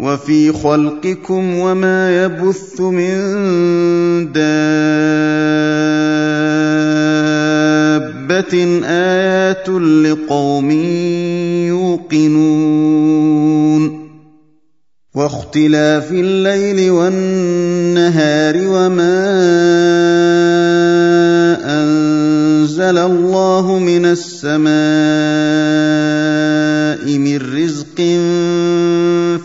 وفي خلقكم وما يبث من دابة آيات لقوم يوقنون واختلاف الليل والنهار وما أنزل الله من السماء من رزق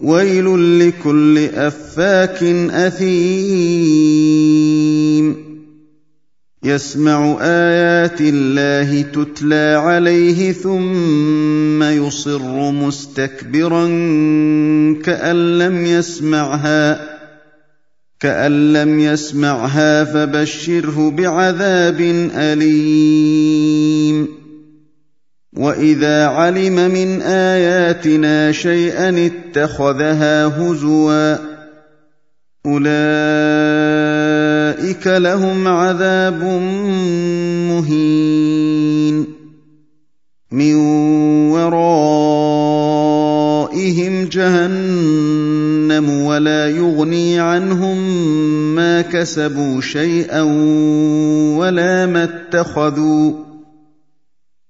ويل لكل أفاك أثيم. يسمع آيات الله تتلى عليه ثم يصر مستكبرا كأن لم يسمعها كأن لم يسمعها فبشره بعذاب أليم. واذا علم من اياتنا شيئا اتخذها هزوا اولئك لهم عذاب مهين من ورائهم جهنم ولا يغني عنهم ما كسبوا شيئا ولا ما اتخذوا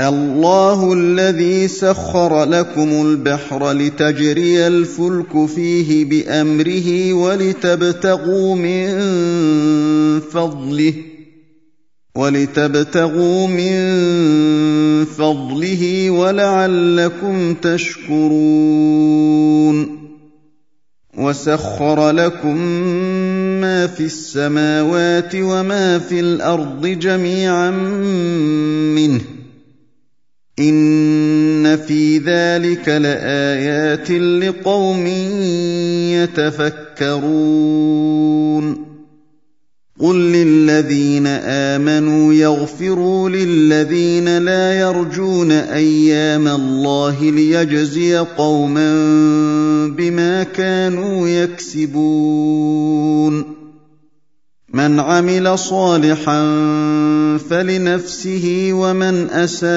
الله الذي سخر لكم البحر لتجري الفلك فيه بأمره ولتبتغوا من فضله ولتبتغوا من فضله ولعلكم تشكرون وسخر لكم ما في السماوات وما في الأرض جميعا منه إِنَّ فِي ذَٰلِكَ لَآيَاتٍ لِّقَوْمٍ يَتَفَكَّرُونَ قُل لِّلَّذِينَ آمَنُوا يَغْفِرُوا لِلَّذِينَ لَا يَرْجُونَ أَيَّامَ اللَّهِ لِيَجْزِيَ قَوْمًا بِمَا كَانُوا يَكْسِبُونَ مَنْ عَمِلَ صَالِحًا فَلِنَفْسِهِ وَمَنْ أَسَاءَ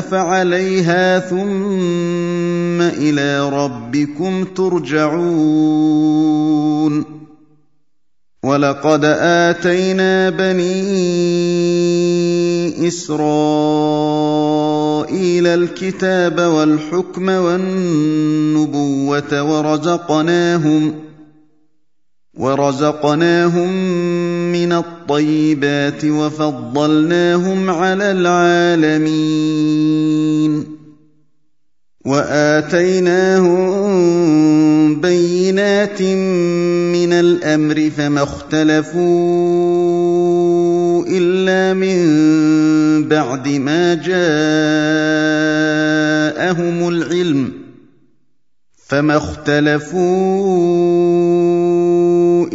فَعَلَيْهَا ثُمَّ إِلَىٰ رَبِّكُمْ تُرْجَعُونَ. وَلَقَدْ آتَيْنَا بَنِي إِسْرَائِيلَ الْكِتَابَ وَالْحُكْمَ وَالنُّبُوَّةَ وَرَزَقْنَاهُمْ ۖ ورزقناهم من الطيبات وفضلناهم على العالمين. وآتيناهم بينات من الأمر فما اختلفوا إلا من بعد ما جاءهم العلم فما اختلفوا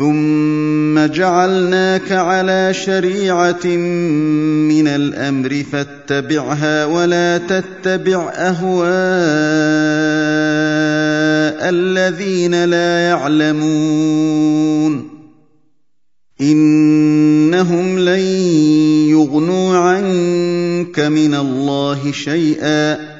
ثم جعلناك على شريعه من الامر فاتبعها ولا تتبع اهواء الذين لا يعلمون انهم لن يغنوا عنك من الله شيئا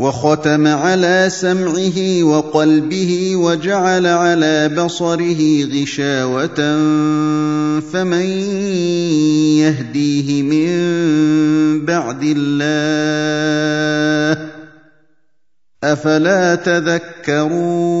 وختم على سمعه وقلبه وجعل على بصره غشاوة فمن يهديه من بعد الله؟ أفلا تذكرون؟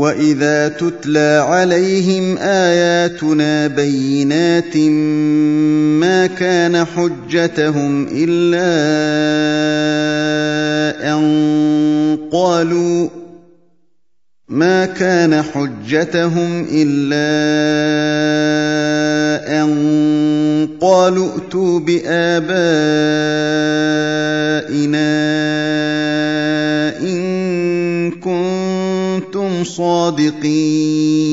واذا تتلى عليهم اياتنا بينات ما كان حجتهم الا ان قالوا ما كان حجتهم الا ان قالوا ائتوا بابائنا صادقين.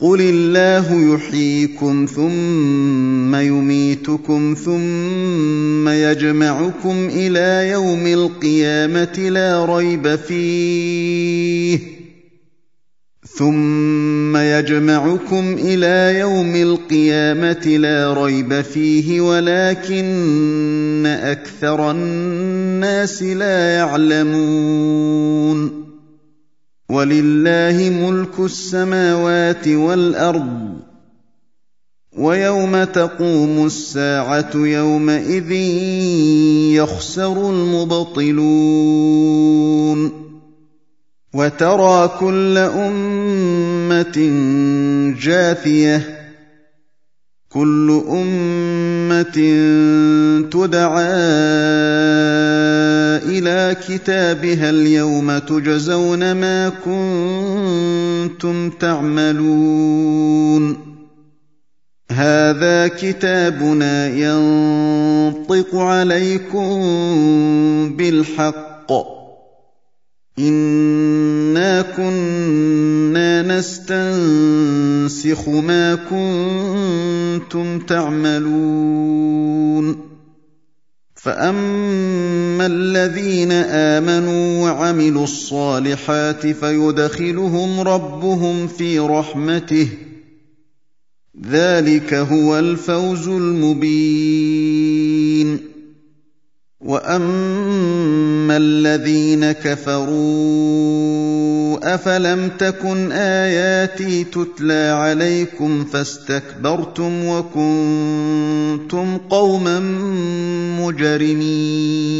قل الله يحييكم ثم يميتكم ثم يجمعكم إلى يوم القيامه لا ريب فيه. ثم يجمعكم إلى يوم القيامه لا ريب فيه ولكن أكثر الناس لا يعلمون. ولله ملك السماوات والأرض ويوم تقوم الساعة يومئذ يخسر المبطلون وترى كل أمة جاثية كل أمة تدعى إلى كتابها اليوم تجزون ما كنتم تعملون. هذا كتابنا ينطق عليكم بالحق. انا كنا نستنسخ ما كنتم تعملون فاما الذين امنوا وعملوا الصالحات فيدخلهم ربهم في رحمته ذلك هو الفوز المبين واما الذين كفروا افلم تكن اياتي تتلى عليكم فاستكبرتم وكنتم قوما مجرمين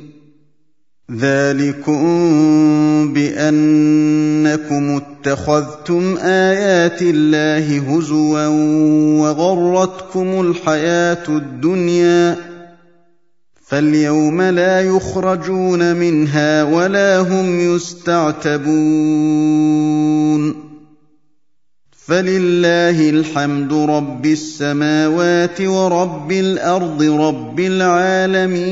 ذلكم بانكم اتخذتم ايات الله هزوا وغرتكم الحياة الدنيا فاليوم لا يخرجون منها ولا هم يستعتبون فلله الحمد رب السماوات ورب الأرض رب العالمين